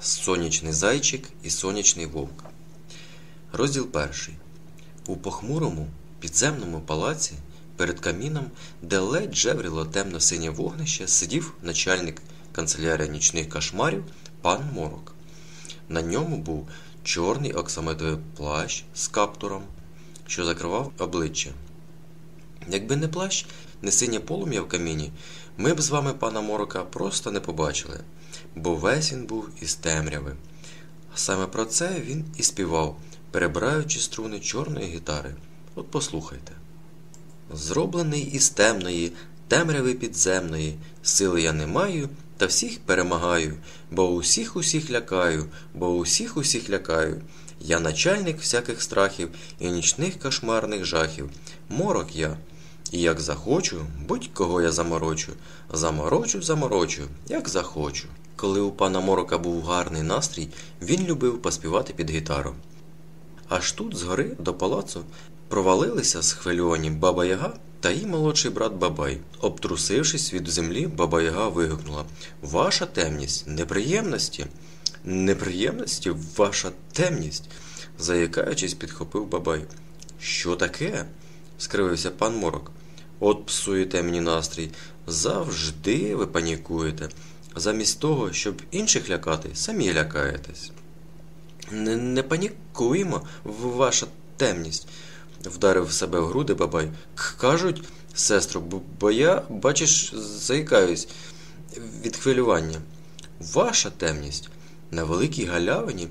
Сонячний зайчик і сонячний вовк. Розділ перший. У похмурому підземному палаці перед каміном, де ледь жевріло темно-синє вогнище, сидів начальник канцелярії нічних кошмарів пан Морок. На ньому був чорний оксамитовий плащ з каптуром, що закривав обличчя. Якби не плащ, не синє полум'я в каміні, ми б з вами пана Морока просто не побачили, бо весь він був із темряви. Саме про це він і співав, перебираючи струни чорної гітари. От послухайте. Зроблений із темної, темряви підземної, сили я не маю, та всіх перемагаю, бо усіх усіх лякаю, бо усіх усіх лякаю. Я начальник всяких страхів і нічних кошмарних жахів. Морок я. І як захочу, будь-кого я заморочу, заморочу, заморочу, як захочу. Коли у пана Морока був гарний настрій, він любив поспівати під гітару. Аж тут, згори до палацу, провалилися схвильовані Баба Яга та її молодший брат Бабай. Обтрусившись від землі, Баба Яга вигукнула Ваша темність, неприємності, неприємності, ваша темність. заякаючись, підхопив Бабай. Що таке? скривився пан Морок. От псуєте мені настрій. Завжди ви панікуєте. Замість того, щоб інших лякати, самі лякаєтесь. Не, не панікуємо, ваша темність, вдарив себе в груди бабай. Кажуть, сестру, бо я, бачиш, заїкаюсь від хвилювання. Ваша темність на великій галявині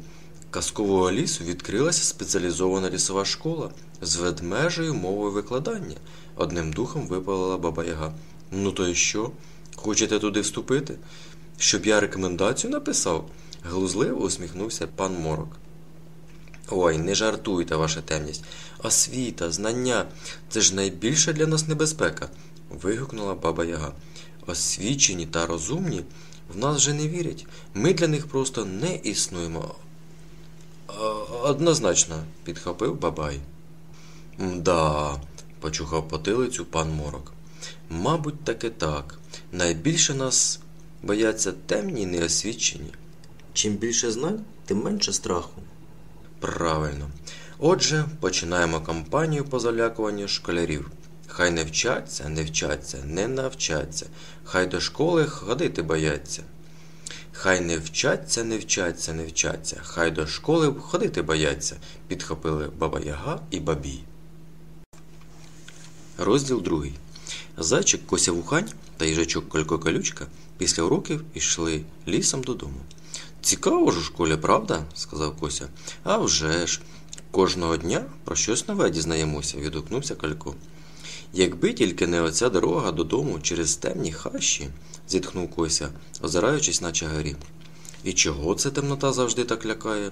казкового лісу відкрилася спеціалізована лісова школа з ведмежою мовою викладання. Одним духом випалила баба Яга. Ну то й що? Хочете туди вступити? Щоб я рекомендацію написав? глузливо усміхнувся пан Морок. Ой, не жартуйте, ваша темність. Освіта, знання це ж найбільша для нас небезпека. вигукнула баба Яга. Освічені та розумні в нас вже не вірять. Ми для них просто не існуємо. Однозначно, підхопив бабай. Да, почухав потилицю пан Морок. Мабуть, таки так. Найбільше нас бояться темні й неосвічені. Чим більше знань, тим менше страху. Правильно. Отже, починаємо кампанію по залякуванню школярів. Хай не вчаться, не вчаться, не навчаться, хай до школи ходити бояться. Хай не вчаться, не вчаться, не вчаться, хай до школи ходити бояться, підхопили баба Яга і бабій. Розділ другий. Зайчик Кося Вухань та їжачок Колько Колючка після уроків ішли лісом додому. Цікаво ж у школі, правда? сказав Кося. «А вже ж, Кожного дня про щось нове дізнаємося, відгукнувся Колько. Якби тільки не оця дорога додому через темні хащі, зітхнув Кося, озираючись на чагарі. І чого це темнота завжди так лякає?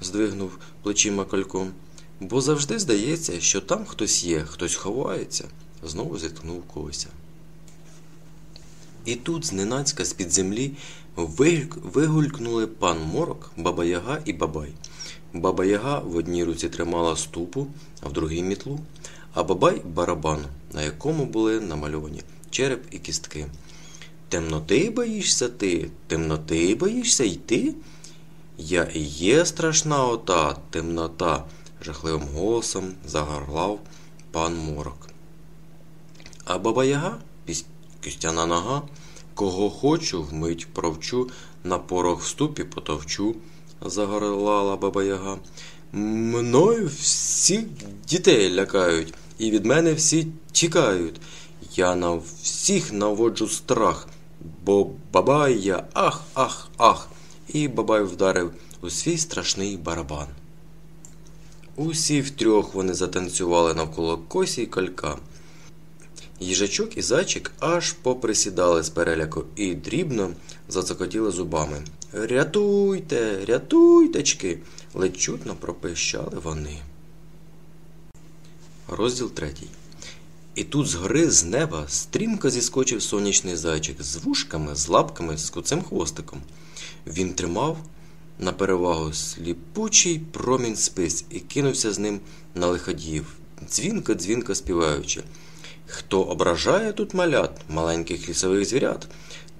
здвигнув плечима Кальком. Бо завжди здається, що там хтось є, хтось ховається, знову зіткнув Кося. І тут, зненацька з-під землі, вигулькнули пан Морок, Баба Яга і Бабай. Баба Яга в одній руці тримала ступу, а в другій мітлу, а бабай барабан, на якому були намальовані череп і кістки. Темноти боїшся ти, темноти боїшся йти? Я і є страшна ота темнота, жахливим голосом загорлав пан Морок. А баба Яга, кістяна нога, кого хочу, вмить провчу, на порох ступі потовчу, загорлала баба Яга. Мною всіх дітей лякають, і від мене всі тікають. Я на всіх наводжу страх, бо бабай я ах, ах, ах. І бабай вдарив у свій страшний барабан. Усі втрьох вони затанцювали навколо косі й калька. Їжачок і зайчик аж поприсідали з переляку і дрібно зацокотіли зубами. Рятуйте, рятуйтечки, ледь чутно пропищали вони. Розділ третій. І тут згори з неба стрімко зіскочив сонячний зайчик з вушками, з лапками, з куцим хвостиком. Він тримав на перевагу сліпучий промінь спис і кинувся з ним на лиходіїв, дзвінко дзвінко співаючи. Хто ображає тут малят, маленьких лісових звірят?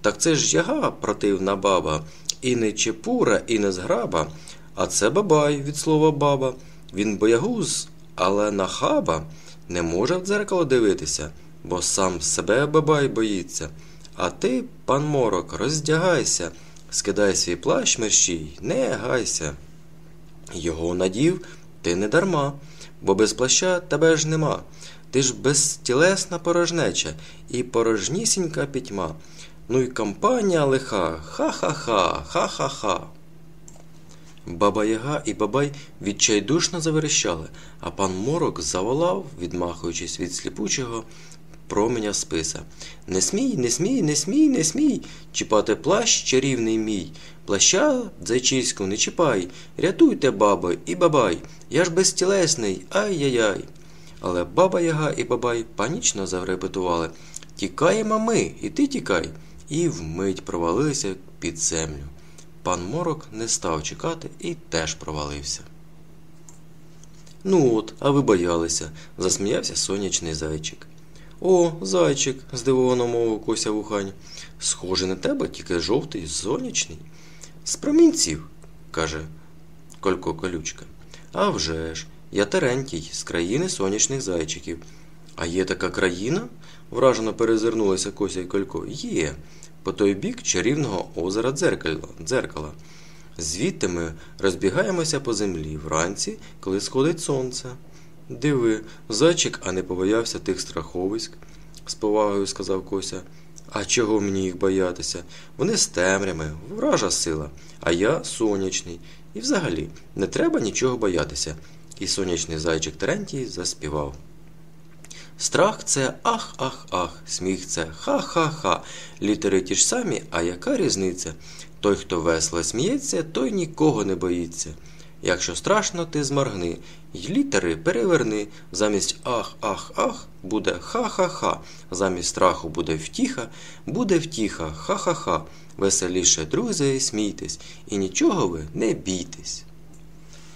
Так це ж яга, противна баба, і не чепура, і не зграба, а це бабай від слова баба. Він боягуз, але нахаба не може в дзеркало дивитися, бо сам себе бабай боїться. А ти, пан морок, роздягайся, скидай свій плащ мерщій, не гайся. Його надів ти не дарма, бо без плаща тебе ж нема. Ти ж безтілесна порожнеча і порожнісінька пітьма. Ну й компанія лиха, ха-ха-ха, ха-ха-ха. Баба Яга і бабай відчайдушно заверещали, а пан Морок заволав, відмахуючись від сліпучого променя списа. Не смій, не смій, не смій, не смій, чіпати плащ чарівний мій. Плаща зайчиську не чіпай, рятуйте, бабо, і бабай, я ж безтілесний, ай-яй-яй. Але баба Яга і бабай панічно зарепетували Тікаємо ми, і ти тікай, і вмить провалилися під землю. Пан Морок не став чекати і теж провалився. Ну от, а ви боялися, засміявся сонячний зайчик. О, зайчик, здивовано мовив Кося вухань. Схоже на тебе, тільки жовтий, сонячний. З промінців, каже Колько колючка. «А вже ж, я Терентій, з країни сонячних зайчиків. А є така країна? вражено перезирнулася Кося й Колько. Є по той бік чарівного озера дзеркала. дзеркала. Звідти ми розбігаємося по землі вранці, коли сходить сонце. Диви, зайчик, а не побоявся тих страховиськ, з повагою сказав Кося. А чого мені їх боятися? Вони з темрями, вража сила, а я сонячний. І взагалі не треба нічого боятися. І сонячний зайчик Терентій заспівав. Страх це ах, ах, ах, сміх це ха-ха-ха. Літери ті ж самі, а яка різниця? Той, хто весело сміється, той нікого не боїться. Якщо страшно, ти зморгни, й літери переверни. Замість ах, ах, ах буде ха-ха-ха. Замість страху буде втіха, буде втіха, ха-ха-ха. Веселіше, друзі, смійтесь, і нічого ви не бійтесь.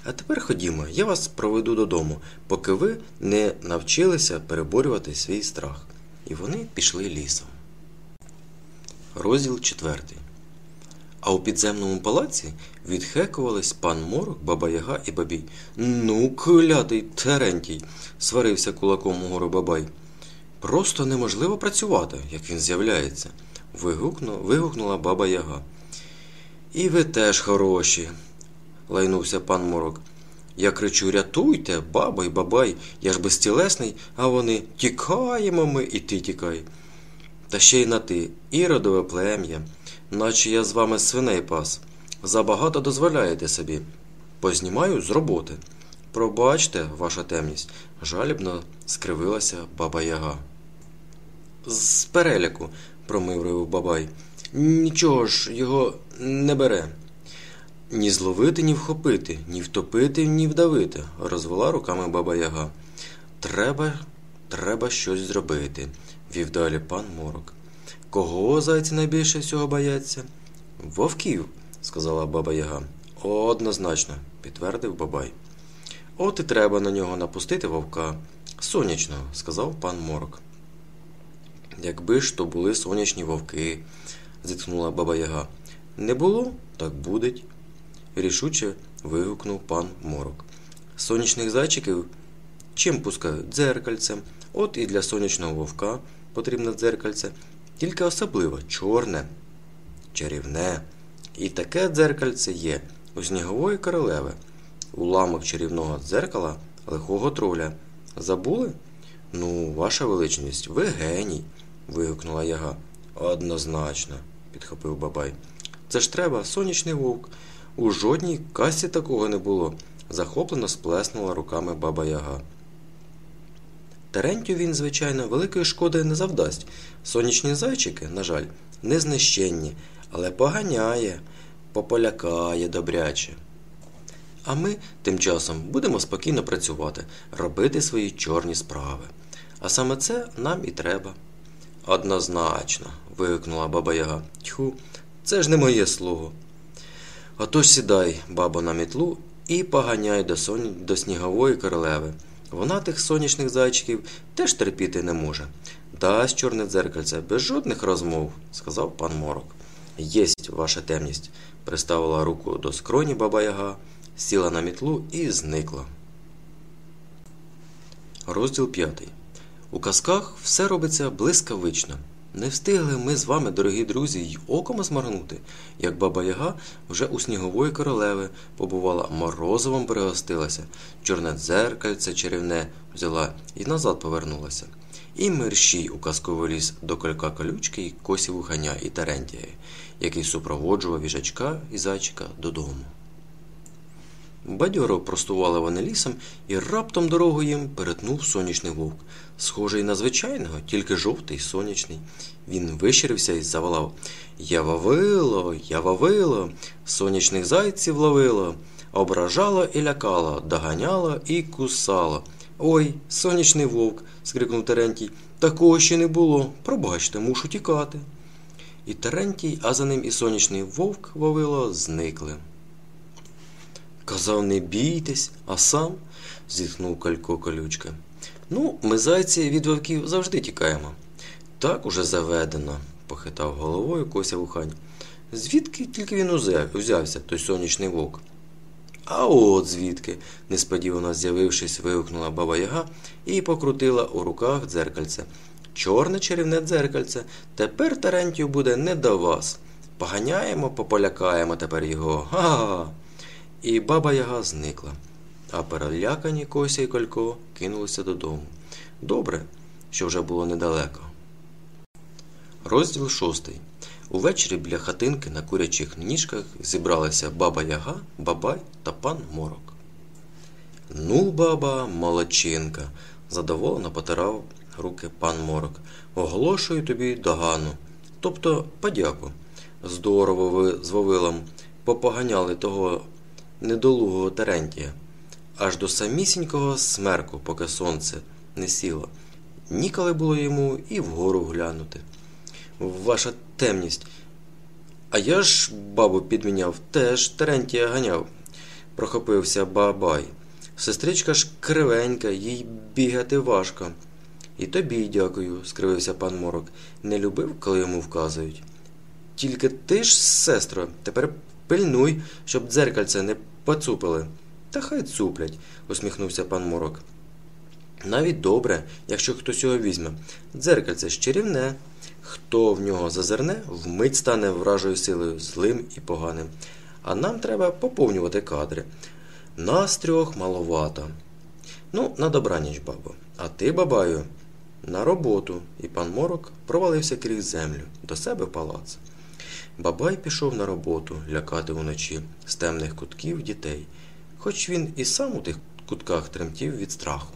А тепер ходімо, я вас проведу додому, поки ви не навчилися переборювати свій страх. І вони пішли лісом. Розділ четвертий. А у підземному палаці відхекувались пан Морок, баба Яга і бабій. Ну, клятий Терентій, сварився кулаком угору бабай. Просто неможливо працювати, як він з'являється, вигукну, вигукнула баба Яга. І ви теж хороші, лайнувся пан Морок. Я кричу рятуйте, баба й бабай, я ж безтілесний, а вони тікаємо ми, і ти тікай. Та ще й на ти, іродове плем'я, наче я з вами свиней пас. Забагато дозволяєте собі. Познімаю з роботи. Пробачте, ваша темність, жалібно скривилася баба Яга. З переляку, промивривив бабай. Нічого ж його не бере. Ні зловити, ні вхопити, ні втопити, ні вдавити, розвела руками баба Яга. Треба, треба щось зробити, вів далі пан Морок. Кого зайці найбільше всього бояться? Вовків, сказала баба Яга. Однозначно, підтвердив бабай. От і треба на нього напустити вовка. Сонячного, сказав пан Морок. Якби ж то були сонячні вовки, зітхнула баба Яга. Не було, так будеть, рішуче вигукнув пан Морок. Сонячних зайчиків чим пускають? Дзеркальцем. От і для сонячного вовка потрібне дзеркальце, тільки особливо чорне, чарівне. І таке дзеркальце є у снігової королеви, уламок чарівного дзеркала лихого троля. Забули? Ну, ваша величність, ви геній, вигукнула яга. Однозначно, підхопив бабай. Це ж треба, сонячний вовк. У жодній касі такого не було, захоплено сплеснула руками баба Яга. Терентю він, звичайно, великої шкоди не завдасть. Сонячні зайчики, на жаль, не знищенні, але поганяє, пополякає добряче. А ми тим часом будемо спокійно працювати, робити свої чорні справи. А саме це нам і треба. Однозначно, вигукнула баба Яга. Тьху, це ж не моє слово. Отож сідай, бабо, на мітлу і поганяй до, сон... до снігової королеви. Вона тих сонячних зайчиків теж терпіти не може. Дасть чорне дзеркальце без жодних розмов, сказав пан Морок. Єсть ваша темність, приставила руку до скроні баба Яга, сіла на мітлу і зникла. Розділ п'ятий. У казках все робиться блискавично. Не встигли ми з вами, дорогі друзі, й оком зморгнути, як баба Яга вже у снігової королеви побувала морозовом пригостилася, чорне дзеркальце чарівне взяла і назад повернулася. І мерщій у казковий ліс до колька колючки й косі вуханя і Терентія, який супроводжував їжачка і зайчика додому. Бадьоро простували вони лісом, і раптом дорогу їм перетнув сонячний вовк, схожий на звичайного, тільки жовтий, сонячний. Він вищирився і заволав Я вавило, я вавило, сонячних зайців ловило, ображало і лякало, доганяло і кусало. Ой, сонячний вовк. скрикнув Терентій. Такого ще не було. Пробачте, мушу тікати. І Терентій, а за ним і сонячний вовк Вавило зникли. Казав, не бійтесь, а сам, зітхнув калько колючка. Ну, ми зайці від вовків завжди тікаємо. Так уже заведено, похитав головою Кося Вухань. Звідки тільки він узявся, той сонячний вовк? А от звідки, несподівано з'явившись, вигукнула баба Яга і покрутила у руках дзеркальце. Чорне чарівне дзеркальце. Тепер Терентію буде не до вас. Поганяємо, пополякаємо тепер його. Га-га. І баба Яга зникла, а перелякані Кося і Колько кинулися додому. Добре, що вже було недалеко. Розділ шостий. Увечері біля хатинки на курячих ніжках зібралися баба Яга, бабай та пан Морок. Ну, баба, молодчинка, задоволено потирав руки пан Морок. Оголошую тобі догану, тобто подяку. Здорово ви з Вовилом попоганяли того недолугого Терентія, аж до самісінького смерку, поки сонце не сіло. Ніколи було йому і вгору глянути. Ваша темність. А я ж бабу підміняв, теж Терентія ганяв, прохопився бабай. Сестричка ж кривенька, їй бігати важко. І тобі дякую, скривився пан Морок. Не любив, коли йому вказують. Тільки ти ж, сестро, тепер пильнуй, щоб дзеркальце не поцупили. Та хай цуплять, усміхнувся пан Морок. Навіть добре, якщо хтось його візьме. Дзеркальце ж чарівне. Хто в нього зазирне, вмить стане вражою силою злим і поганим. А нам треба поповнювати кадри. Нас трьох маловато. Ну, на добраніч, бабо. А ти, бабаю, на роботу. І пан Морок провалився крізь землю до себе в палац. Бабай пішов на роботу лякати уночі з темних кутків дітей, хоч він і сам у тих кутках тремтів від страху.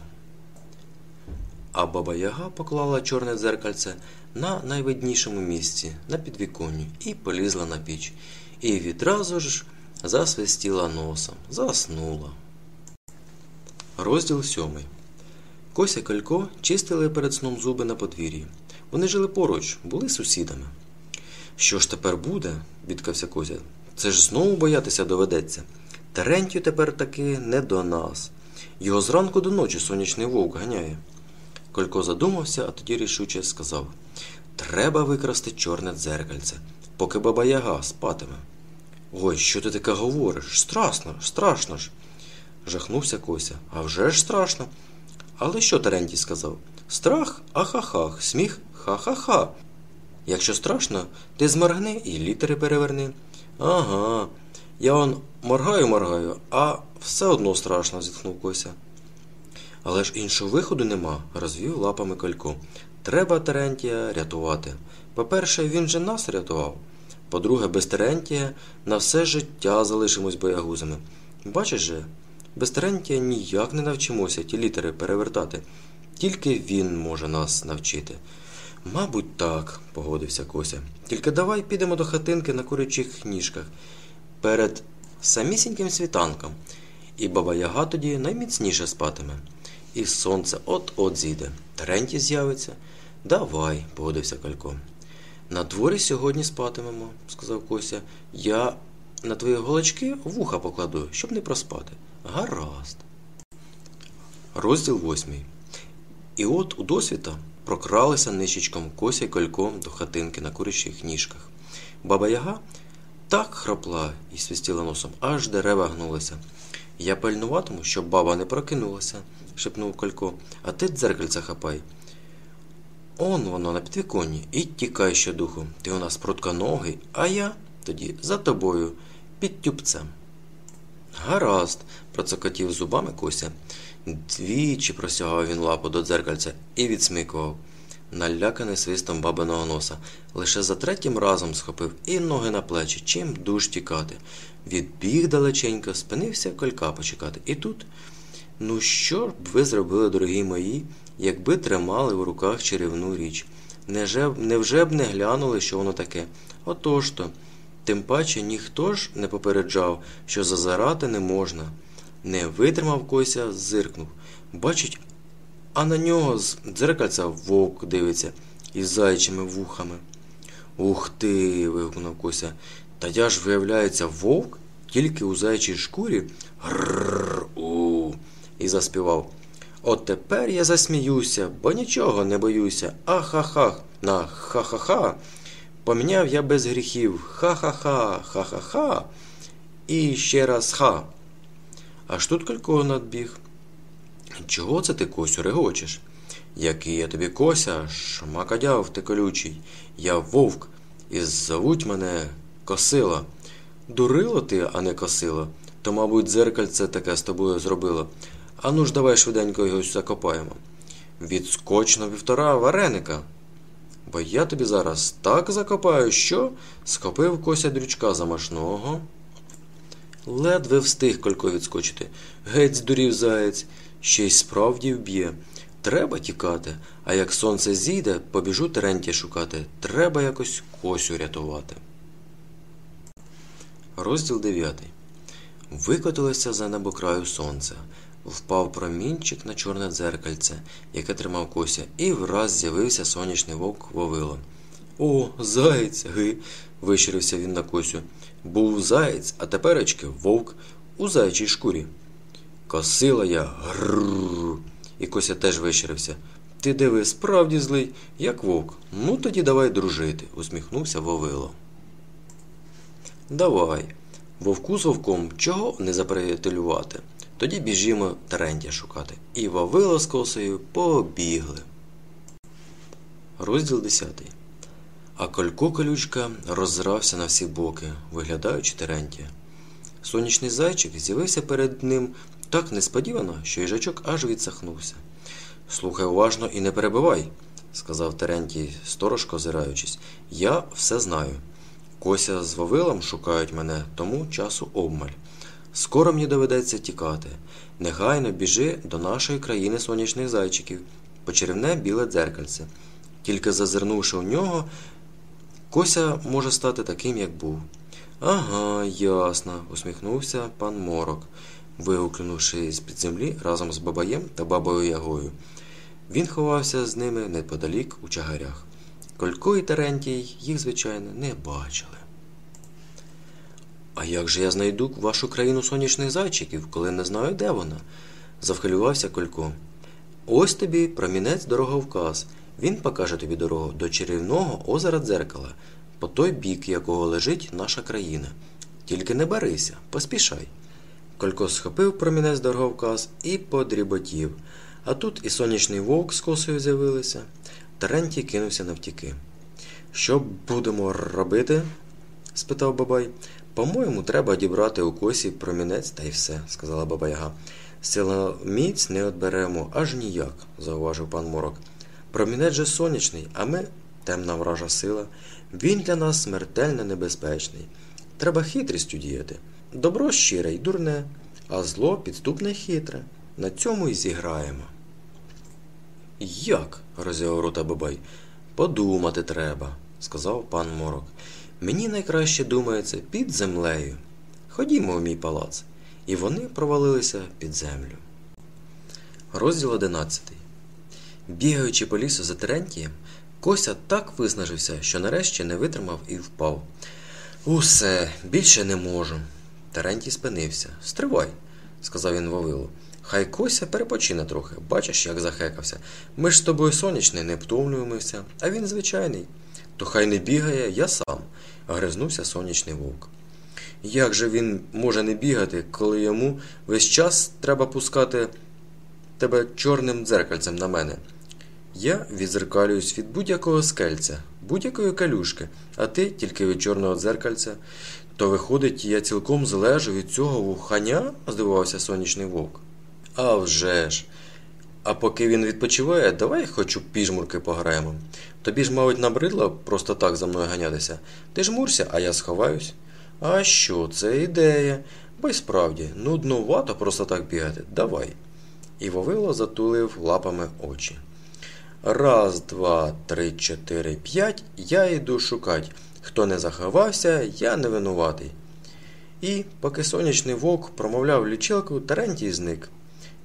А баба Яга поклала чорне дзеркальце на найвиднішому місці, на підвіконні, і полізла на піч, і відразу ж засвистіла носом, заснула. Розділ сьомий. Кося Калько чистили перед сном зуби на подвір'ї. Вони жили поруч, були сусідами. Що ж тепер буде? бідкався Козя. Це ж знову боятися доведеться. Терентію тепер таки не до нас. Його зранку до ночі сонячний вовк ганяє. Колько задумався, а тоді рішуче сказав Треба викрасти чорне дзеркальце, поки баба Яга спатиме. Ой, що ти таке говориш? Страшно, страшно ж. жахнувся Кося. А вже ж страшно. Але що Терентій сказав? Страх ахахах, сміх ха-ха-ха. Якщо страшно, ти зморгни і літери переверни. Ага, я он моргаю, моргаю, а все одно страшно, зітхнув Кося. Але ж іншого виходу нема, розвів лапами Колько. Треба Терентія рятувати. По-перше, він же нас рятував. По-друге, без Терентія на все життя залишимось боягузами. Бачиш же, без Терентія ніяк не навчимося ті літери перевертати. Тільки він може нас навчити. Мабуть, так, погодився Кося. Тільки давай підемо до хатинки на курячих ніжках перед самісіньким світанком, і баба Яга тоді найміцніше спатиме. І сонце от-от зійде. Теренті з'явиться. Давай, погодився Калько. На дворі сьогодні спатимемо, сказав Кося. Я на твої голочки вуха покладу, щоб не проспати. Гаразд. Розділ восьмий. І от у досвіта прокралися нищечком Кося й Кольком до хатинки на курячих ніжках. Баба Яга так хропла і свистіла носом, аж дерева гнулися. Я пильнуватиму, щоб баба не прокинулася, шепнув Колько, а ти дзеркальця хапай. Он воно на підвіконні, і тікай щодуху. Ти у нас прутконогий, а я тоді за тобою під тюбцем. Гаразд, процокотів зубами Кося. Двічі просягав він лапу до дзеркальця і відсмикував, наляканий свистом бабиного носа. Лише за третім разом схопив і ноги на плечі, чим душ тікати. Відбіг далеченько, спинився колька почекати. І тут, ну що б ви зробили, дорогі мої, якби тримали в руках чарівну річ? Неже, невже б не глянули, що воно таке? Отож то. Тим паче ніхто ж не попереджав, що зазирати не можна. Не витримав Кося, зиркнув. Бачить, а на нього з дзеркальця вовк дивиться із зайчими вухами. Ух ти. вигукнув Кося. Та я ж, виявляється, вовк тільки у зайчій шкурі. Грррр у. І заспівав. От тепер я засміюся, бо нічого не боюся. Ахахах на ха-ха-ха. Поміняв я без гріхів. Ха-ха-ха, ха-ха-ха. І ще раз ха. Аж тут Колько надбіг. Чого це ти, Косю, регочеш? Який я тобі кося, шмакадяв ти колючий. Я вовк, і зовуть мене Косила. Дурило ти, а не косило, то, мабуть, дзеркальце таке з тобою зробило. Ану ж давай швиденько його закопаємо. Відскочно півтора вареника. Бо я тобі зараз так закопаю, що схопив кося дрючка замашного. Ледве встиг колько відскочити. Геть здурів заєць, ще й справді вб'є. Треба тікати, а як сонце зійде, побіжу Терентія шукати. Треба якось косю рятувати. Розділ 9. Викотилося за небокраю сонце. Впав промінчик на чорне дзеркальце, яке тримав кося, і враз з'явився сонячний вовк Вовило. О, заєць, ги. вищирився він на косю. Був заєць, а теперечки вовк у заячій шкурі. Косила я грррр. І Кося теж вищирився. Ти диви, справді злий, як вовк. Ну тоді давай дружити, усміхнувся Вовило. Давай. Вовку з вовком чого не заприятелювати? Тоді біжімо Терентія шукати. І Вавило з косою побігли. Розділ 10. А Колько колючка роззирався на всі боки, виглядаючи Терентія. Сонячний зайчик з'явився перед ним так несподівано, що їжачок аж відсахнувся. Слухай уважно і не перебивай, сказав Терентій, сторожко озираючись. Я все знаю. Кося з Вавилом шукають мене, тому часу обмаль. Скоро мені доведеться тікати. Негайно біжи до нашої країни сонячних зайчиків, почеревне біле дзеркальце. Тільки зазирнувши в нього, Кося може стати таким, як був. Ага, ясно, усміхнувся пан Морок, вигукнувши з під землі разом з бабаєм та бабою Ягою. Він ховався з ними неподалік у чагарях. Колько і Терентій їх, звичайно, не бачили. А як же я знайду вашу країну сонячних зайчиків, коли не знаю, де вона? завхвилювався Колько. Ось тобі промінець дороговказ. Він покаже тобі дорогу до чарівного озера дзеркала, по той бік якого лежить наша країна. Тільки не барися, поспішай. Колько схопив промінець дороговказ і подріботів. А тут і сонячний вовк з косою з'явилися. Терентій кинувся навтіки. Що будемо робити? спитав бабай. По-моєму, треба дібрати у косі промінець та й все, сказала баба Яга. Силоміць не отберемо аж ніяк, зауважив пан Морок. Промінець же сонячний, а ми темна вража сила. Він для нас смертельно небезпечний. Треба хитрістю діяти. Добро щире й дурне, а зло підступне хитре. На цьому й зіграємо. Як? роззяв рота бабай. Подумати треба, сказав пан Морок. Мені найкраще думається під землею. Ходімо в мій палац. І вони провалилися під землю. Розділ одинадцятий. Бігаючи по лісу за Терентієм, Кося так виснажився, що нарешті не витримав і впав. Усе, більше не можу. Терентій спинився. Стривай, сказав він Вавилу. Хай Кося перепочине трохи, бачиш, як захекався. Ми ж з тобою сонячний, не втомлюємося, а він звичайний. То хай не бігає, я сам. гризнувся сонячний вовк. Як же він може не бігати, коли йому весь час треба пускати тебе чорним дзеркальцем на мене? Я відзеркалююсь від будь-якого скельця, будь-якої калюшки, а ти тільки від чорного дзеркальця. То виходить, я цілком залежу від цього вухання? здивувався сонячний вовк. «А вже ж! А поки він відпочиває, давай хоч у піжмурки пограємо. Тобі ж, мабуть, набридло просто так за мною ганятися. Ти жмурся, а я сховаюсь. А що, це ідея? Бо й справді, нуднувато просто так бігати. Давай. І Вовило затулив лапами очі. Раз, два, три, чотири, п'ять. Я йду шукать. Хто не заховався, я не винуватий. І, поки сонячний вовк промовляв лічилку, Терентій зник.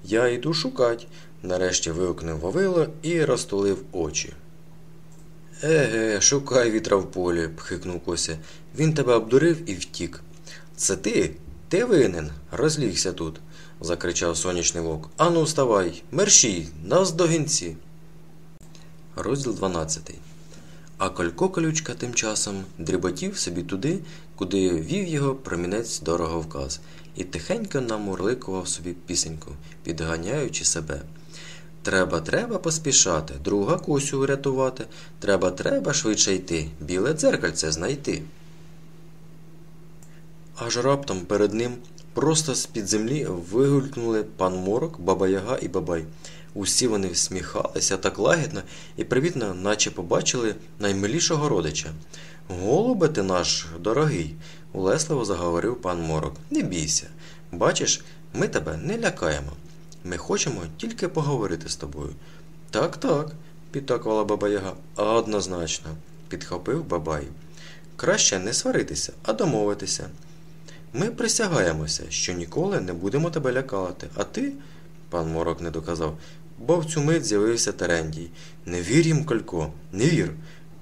Я йду шукать, нарешті вигукнув Вавило і розтулив очі. Еге, шукай вітра в полі, пхикнув Кося. Він тебе обдурив і втік. Це ти? Ти винен, розлігся тут, закричав сонячний вовк. Ану, вставай, мерщій, нас до гінці. Розділ 12. А Колько колючка тим часом дріботів собі туди, куди вів його промінець дороговказ, і тихенько намурликував собі пісеньку, підганяючи себе. Треба, треба поспішати, друга косю врятувати. Треба, треба швидше йти, біле дзеркальце знайти. Аж раптом перед ним просто з-під землі вигулькнули пан Морок, баба Яга і бабай. Усі вони всміхалися так лагідно і привітно, наче побачили наймилішого родича. Голубе ти наш дорогий, улесливо заговорив пан Морок. Не бійся. Бачиш, ми тебе не лякаємо. Ми хочемо тільки поговорити з тобою. Так, так, підтакувала баба Яга. Однозначно, підхопив бабай. Краще не сваритися, а домовитися. Ми присягаємося, що ніколи не будемо тебе лякати, а ти, пан Морок не доказав, бо в цю мить з'явився Терендій. Не вір їм, Колько, не вір.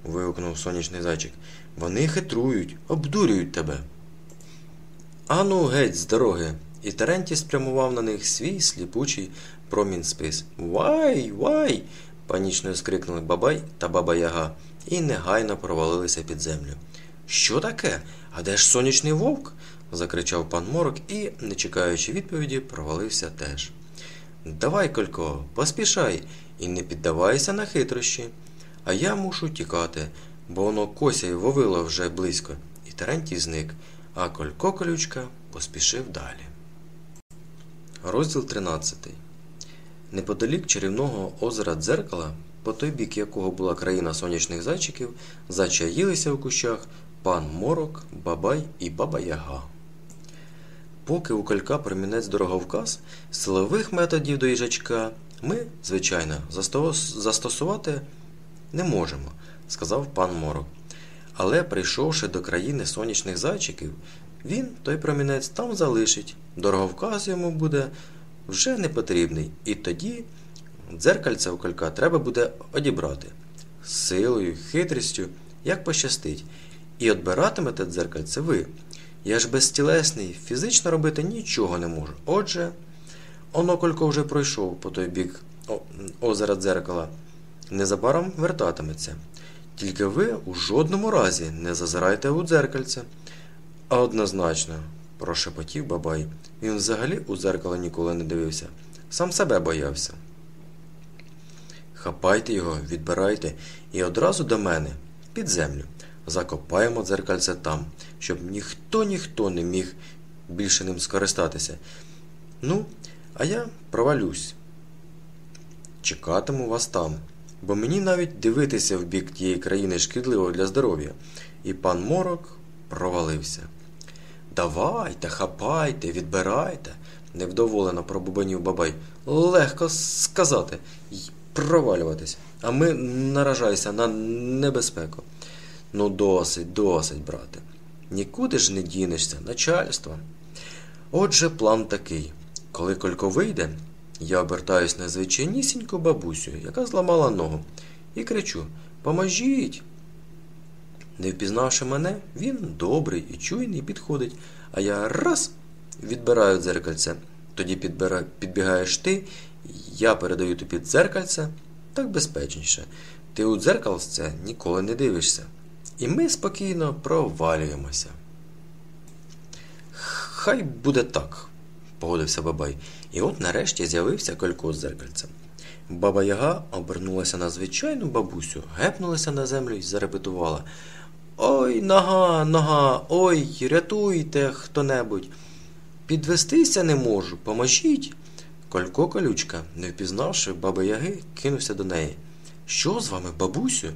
вигукнув сонячний зайчик. Вони хитрують, обдурюють тебе. Ану, геть, з дороги. І Терентій спрямував на них свій сліпучий промінь спис. Вай, вай. панічно скрикнули бабай та баба Яга і негайно провалилися під землю. Що таке? А де ж сонячний вовк? закричав пан Морок і, не чекаючи відповіді, провалився теж. Давай, Колько, поспішай і не піддавайся на хитрощі. А я мушу тікати, бо воно кося й вовило вже близько, і Терентій зник, а Колько колючка поспішив далі. Розділ 13. Неподалік чарівного озера Дзеркала, по той бік якого була країна сонячних зайчиків, зачаїлися у кущах пан Морок, Бабай і Баба Яга. Поки у калька промінець дороговказ, силових методів до ми, звичайно, застосувати не можемо, сказав пан Морок. Але, прийшовши до країни сонячних зайчиків, він той промінець там залишить, дороговказ йому буде вже не потрібний, і тоді дзеркальце у калька треба буде одібрати силою, хитрістю, як пощастить. І отбиратимете дзеркальце ви. Я ж безтілесний, фізично робити нічого не можу. Отже, оно колько вже пройшов по той бік озера дзеркала, незабаром вертатиметься. Тільки ви у жодному разі не зазирайте у дзеркальце. А однозначно, прошепотів бабай. Він взагалі у дзеркало ніколи не дивився, сам себе боявся. Хапайте його, відбирайте і одразу до мене, під землю. Закопаємо дзеркальце там, щоб ніхто ніхто не міг більше ним скористатися. Ну, а я провалюсь. Чекатиму вас там, бо мені навіть дивитися в бік тієї країни шкідливо для здоров'я. І пан Морок провалився. Давайте, хапайте, відбирайте, невдоволено пробубанів бабай. Легко сказати й провалюватись, а ми наражайся на небезпеку. Ну, досить, досить, брате. Нікуди ж не дінешся, начальство. Отже, план такий. Коли Колько вийде, я обертаюсь на звичайнісіньку бабусю, яка зламала ногу, і кричу Поможіть! Не впізнавши мене, він добрий і чуйний підходить, а я раз відбираю дзеркальце. Тоді підбира... підбігаєш ти, я передаю тобі дзеркальце, так безпечніше. Ти у дзеркальце ніколи не дивишся. І ми спокійно провалюємося. Хай буде так, погодився бабай. І от нарешті з'явився колько з зеркальцем. Баба Яга обернулася на звичайну бабусю, гепнулася на землю і зарепетувала. Ой, нога, нога, ой, рятуйте хто-небудь. Підвестися не можу, поможіть. Колько колючка, не впізнавши баби Яги, кинувся до неї. Що з вами, бабусю?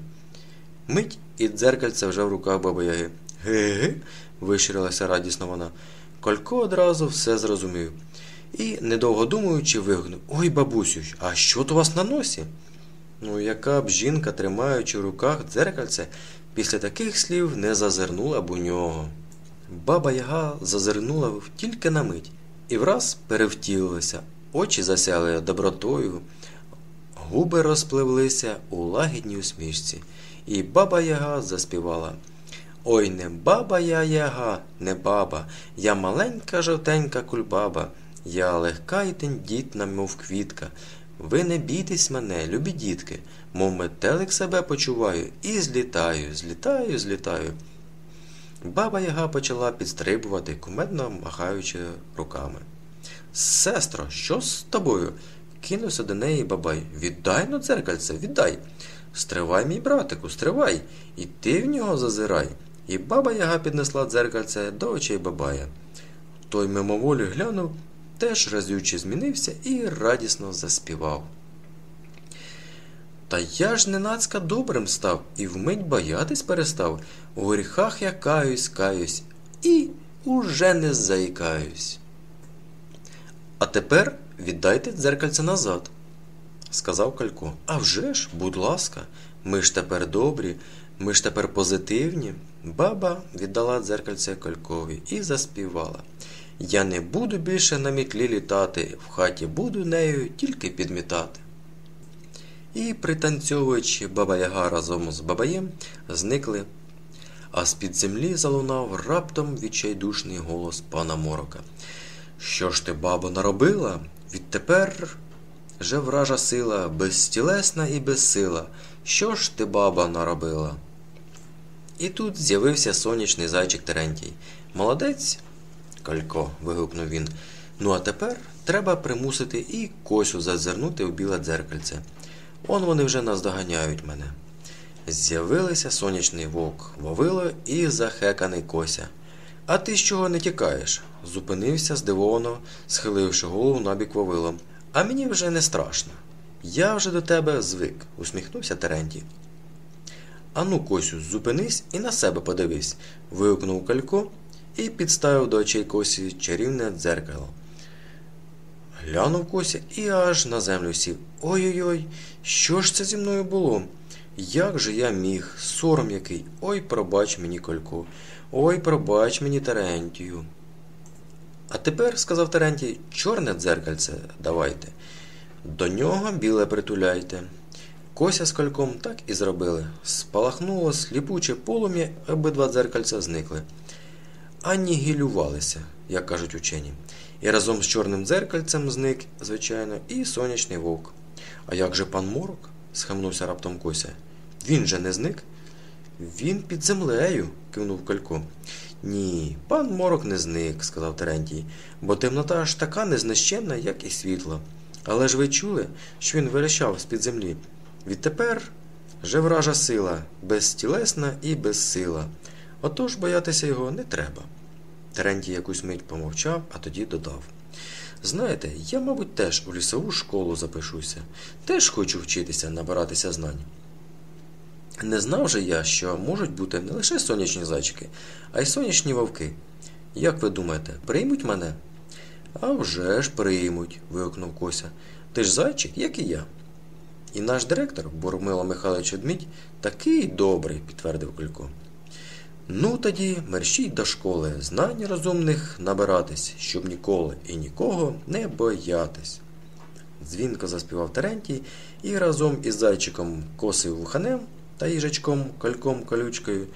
Мить і дзеркальце вже в руках баби Яги. Ге-ге, виширилася радісно вона. Колько одразу все зрозумів. І, недовго думаючи, вигукнув Ой, бабусю, а що то у вас на носі? Ну, яка б жінка, тримаючи в руках дзеркальце, після таких слів не зазирнула б у нього. Баба Яга зазирнула тільки на мить і враз перевтілилася, очі засяли добротою, губи розпливлися у лагідній усмішці, і баба Яга заспівала. Ой, не баба я яга, не баба, я маленька жовтенька кульбаба, я легка й тендітна, мов квітка. Ви не бійтесь мене, любі дітки, мов метелик себе почуваю і злітаю, злітаю, злітаю. Баба Яга почала підстрибувати, кумедно махаючи руками. Сестро, що з тобою? кинувся до неї бабай. Віддай на дзеркальце, віддай. Стривай, мій братику, стривай, і ти в нього зазирай. І баба Яга піднесла дзеркальце до очей бабая. Той мимоволі глянув, теж разюче змінився і радісно заспівав. Та я ж ненацька добрим став і вмить боятись перестав. У гріхах я каюсь, каюсь і уже не заїкаюсь. А тепер віддайте дзеркальце назад, сказав Калько. «А вже ж, будь ласка, ми ж тепер добрі, ми ж тепер позитивні. Баба віддала дзеркальце Калькові і заспівала. Я не буду більше на мітлі літати, в хаті буду нею тільки підмітати. І, пританцьовуючи баба Яга разом з бабаєм, зникли, а з-під землі залунав раптом відчайдушний голос пана Морока. Що ж ти, бабо, наробила? Відтепер же вража сила, безстілесна і безсила. Що ж ти, баба, наробила? І тут з'явився сонячний зайчик Терентій. Молодець, Калько, вигукнув він. Ну, а тепер треба примусити і косю зазирнути в біле дзеркальце. Он вони вже наздоганяють мене. З'явилися сонячний вовк, Вовило і захеканий кося. А ти з чого не тікаєш? зупинився здивовано, схиливши голову набік Вовилом. А мені вже не страшно. Я вже до тебе звик, усміхнувся Терентій. Ану, Косю, зупинись і на себе подивись, вигукнув Калько і підставив до очей Косі чарівне дзеркало. Глянув Кося і аж на землю сів. Ой-ой-ой, що ж це зі мною було? Як же я міг, сором який, ой, пробач мені Колько, ой, пробач мені Терентію. А тепер, сказав Терентій, чорне дзеркальце давайте. До нього біле притуляйте. Кося з кольком так і зробили. Спалахнуло сліпуче полум'я, обидва дзеркальця зникли. Анігілювалися, як кажуть учені. І разом з чорним дзеркальцем зник, звичайно, і сонячний вовк. А як же пан Морок? схаменувся раптом Кося. Він же не зник? Він під землею, кивнув Калько. Ні, пан Морок не зник, сказав Терентій, бо темнота аж така незнищенна, як і світло. Але ж ви чули, що він вирішав з-під землі. Відтепер же вража сила, безтілесна і безсила. Отож боятися його не треба. Терентій якусь мить помовчав, а тоді додав. Знаєте, я, мабуть, теж у лісову школу запишуся, теж хочу вчитися, набиратися знань. Не знав же я, що можуть бути не лише сонячні зайчики, а й сонячні вовки. Як ви думаєте, приймуть мене? «А вже ж приймуть, вигукнув Кося. Ти ж зайчик, як і я. І наш директор, Бурмило Михайлович Ведмідь, такий добрий, підтвердив Кулько. Ну тоді мерщіть до школи, знань розумних набиратись, щоб ніколи і нікого не боятись. Дзвінко заспівав Терентій і разом із зайчиком косив вуханем та їжачком кольком колючкою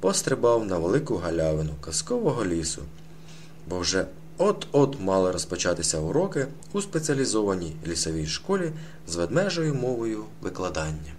пострибав на велику галявину казкового лісу, бо вже от-от мали розпочатися уроки у спеціалізованій лісовій школі з ведмежою мовою викладання.